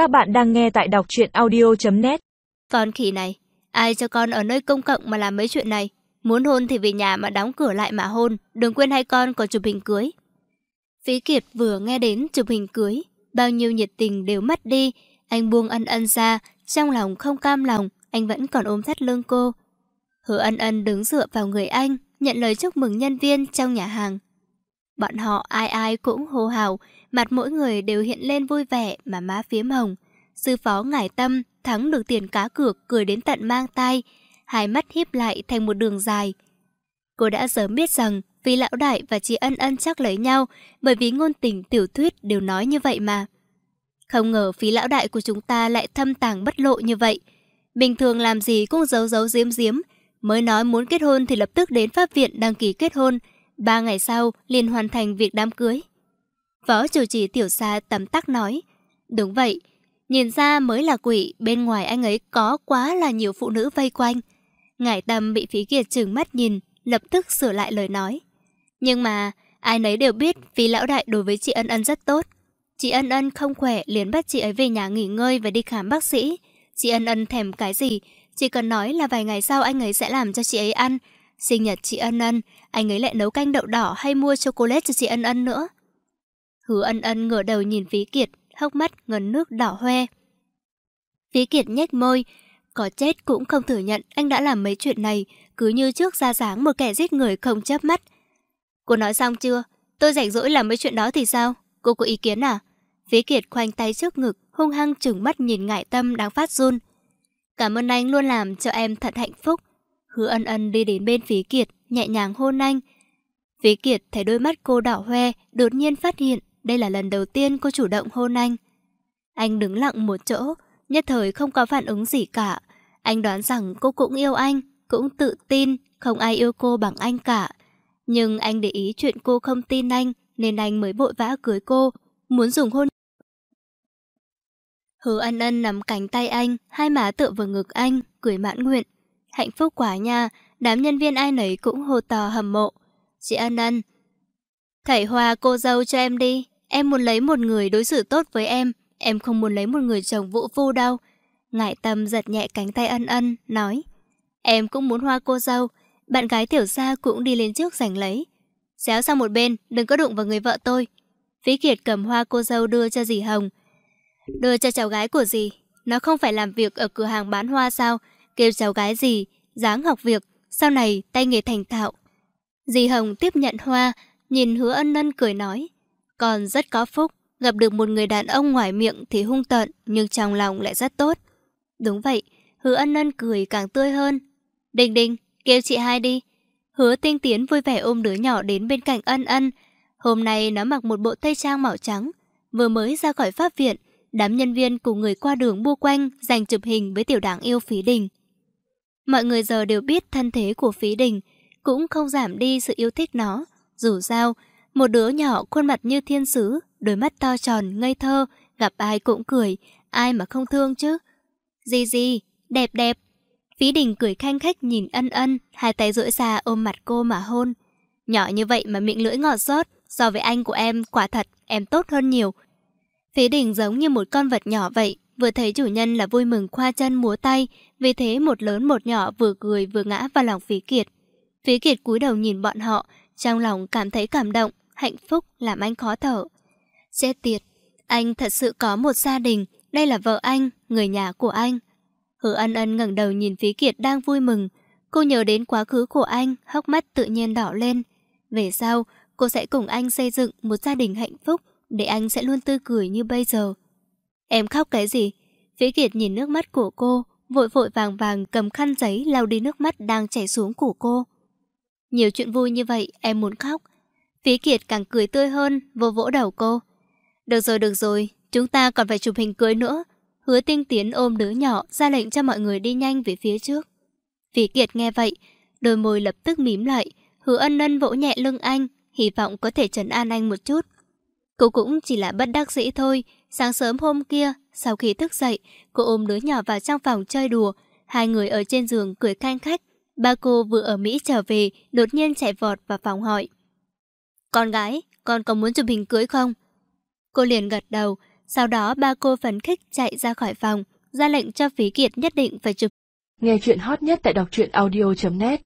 Các bạn đang nghe tại đọc truyện audio.net Con khỉ này, ai cho con ở nơi công cộng mà làm mấy chuyện này? Muốn hôn thì về nhà mà đóng cửa lại mà hôn, đừng quên hai con còn chụp hình cưới. Phí Kiệt vừa nghe đến chụp hình cưới, bao nhiêu nhiệt tình đều mất đi, anh buông ân ân ra, trong lòng không cam lòng, anh vẫn còn ôm thắt lưng cô. Hứa ân ân đứng dựa vào người anh, nhận lời chúc mừng nhân viên trong nhà hàng. Bọn họ ai ai cũng hô hào, mặt mỗi người đều hiện lên vui vẻ mà má phiếm hồng. Sư phó ngải tâm thắng được tiền cá cược cười đến tận mang tay, hai mắt híp lại thành một đường dài. Cô đã sớm biết rằng vì lão đại và chị ân ân chắc lấy nhau bởi vì ngôn tình tiểu thuyết đều nói như vậy mà. Không ngờ phí lão đại của chúng ta lại thâm tàng bất lộ như vậy. Bình thường làm gì cũng giấu giấu giếm giếm, mới nói muốn kết hôn thì lập tức đến pháp viện đăng ký kết hôn, ba ngày sau liền hoàn thành việc đám cưới. Phó chủ trì tiểu xa tấm tắc nói, đúng vậy, nhìn ra mới là quỷ, bên ngoài anh ấy có quá là nhiều phụ nữ vây quanh. Ngải tâm bị phí kiệt trừng mắt nhìn, lập tức sửa lại lời nói. Nhưng mà, ai nấy đều biết phí lão đại đối với chị Ân Ân rất tốt. Chị Ân Ân không khỏe liền bắt chị ấy về nhà nghỉ ngơi và đi khám bác sĩ. Chị Ân Ân thèm cái gì, chỉ cần nói là vài ngày sau anh ấy sẽ làm cho chị ấy ăn. Sinh nhật chị Ân Ân, anh ấy lại nấu canh đậu đỏ hay mua chocolate cho chị Ân Ân nữa. Hứa Ân Ân ngửa đầu nhìn Phí Kiệt, hốc mắt ngấn nước đỏ hoe. Phí Kiệt nhếch môi, có chết cũng không thừa nhận anh đã làm mấy chuyện này, cứ như trước ra dáng một kẻ giết người không chớp mắt. Cô nói xong chưa? Tôi rảnh rỗi làm mấy chuyện đó thì sao? Cô có ý kiến à? Phí Kiệt khoanh tay trước ngực, hung hăng trừng mắt nhìn ngại tâm đang phát run. Cảm ơn anh luôn làm cho em thật hạnh phúc. Hứa ân ân đi đến bên Phí Kiệt, nhẹ nhàng hôn anh. Phí Kiệt thấy đôi mắt cô đỏ hoe, đột nhiên phát hiện đây là lần đầu tiên cô chủ động hôn anh. Anh đứng lặng một chỗ, nhất thời không có phản ứng gì cả. Anh đoán rằng cô cũng yêu anh, cũng tự tin, không ai yêu cô bằng anh cả. Nhưng anh để ý chuyện cô không tin anh, nên anh mới vội vã cưới cô, muốn dùng hôn. Hứa ân ân nắm cánh tay anh, hai má tựa vào ngực anh, cười mãn nguyện. Hạnh phúc quá nha, đám nhân viên ai nấy cũng hô to hầm mộ. Chị ân ân, thảy hoa cô dâu cho em đi, em muốn lấy một người đối xử tốt với em, em không muốn lấy một người chồng vũ phu đâu. Ngại tâm giật nhẹ cánh tay ân ân, nói. Em cũng muốn hoa cô dâu, bạn gái tiểu gia cũng đi lên trước giành lấy. Xéo sang một bên, đừng có đụng vào người vợ tôi. Phí Kiệt cầm hoa cô dâu đưa cho dì Hồng. Đưa cho cháu gái của dì. Nó không phải làm việc ở cửa hàng bán hoa sao? Kêu cháu gái gì, dáng học việc, sau này tay nghề thành thạo. Dì Hồng tiếp nhận hoa, nhìn hứa ân ân cười nói. Còn rất có phúc, gặp được một người đàn ông ngoài miệng thì hung tợn, nhưng trong lòng lại rất tốt. Đúng vậy, hứa ân ân cười càng tươi hơn. Đình đình, kêu chị hai đi. Hứa tinh tiến vui vẻ ôm đứa nhỏ đến bên cạnh ân ân. Hôm nay nó mặc một bộ tây trang màu trắng. Vừa mới ra khỏi pháp viện, đám nhân viên cùng người qua đường bu quanh dành chụp hình với tiểu đảng yêu phí đình. Mọi người giờ đều biết thân thế của phí đình, cũng không giảm đi sự yêu thích nó. Dù sao, một đứa nhỏ khuôn mặt như thiên sứ, đôi mắt to tròn, ngây thơ, gặp ai cũng cười, ai mà không thương chứ. Gì gì, đẹp đẹp. Phí đình cười khanh khách nhìn ân ân, hai tay duỗi ra ôm mặt cô mà hôn. Nhỏ như vậy mà miệng lưỡi ngọt xót so với anh của em, quả thật, em tốt hơn nhiều. Phí đình giống như một con vật nhỏ vậy, vừa thấy chủ nhân là vui mừng khoa chân múa tay, vì thế một lớn một nhỏ vừa cười vừa ngã vào lòng phí kiệt. Phí kiệt cúi đầu nhìn bọn họ, trong lòng cảm thấy cảm động, hạnh phúc làm anh khó thở. Chết tiệt, anh thật sự có một gia đình, đây là vợ anh, người nhà của anh. Hứa ân ân ngẩng đầu nhìn Phí Kiệt đang vui mừng. Cô nhớ đến quá khứ của anh, hốc mắt tự nhiên đỏ lên. Về sau, cô sẽ cùng anh xây dựng một gia đình hạnh phúc, để anh sẽ luôn tươi cười như bây giờ. Em khóc cái gì? Phí Kiệt nhìn nước mắt của cô, vội vội vàng vàng cầm khăn giấy lau đi nước mắt đang chảy xuống của cô. Nhiều chuyện vui như vậy, em muốn khóc. Phí Kiệt càng cười tươi hơn, vô vỗ đầu cô. Được rồi, được rồi, chúng ta còn phải chụp hình cưới nữa. Hứa tinh tiến ôm đứa nhỏ ra lệnh cho mọi người đi nhanh về phía trước. Phí Kiệt nghe vậy, đôi môi lập tức mím lại. Hứa ân ân vỗ nhẹ lưng anh, hy vọng có thể trấn an anh một chút. Cô cũng chỉ là bất đắc dĩ thôi. Sáng sớm hôm kia, sau khi thức dậy, cô ôm đứa nhỏ vào trong phòng chơi đùa. Hai người ở trên giường cười khanh khách. Ba cô vừa ở Mỹ trở về, đột nhiên chạy vọt vào phòng hỏi. Con gái, con có muốn chụp hình cưới không? Cô liền gật đầu, Sau đó ba cô phấn khích chạy ra khỏi phòng, ra lệnh cho Phí Kiệt nhất định phải chụp. Nghe chuyện hot nhất tại đọc truyện audio.net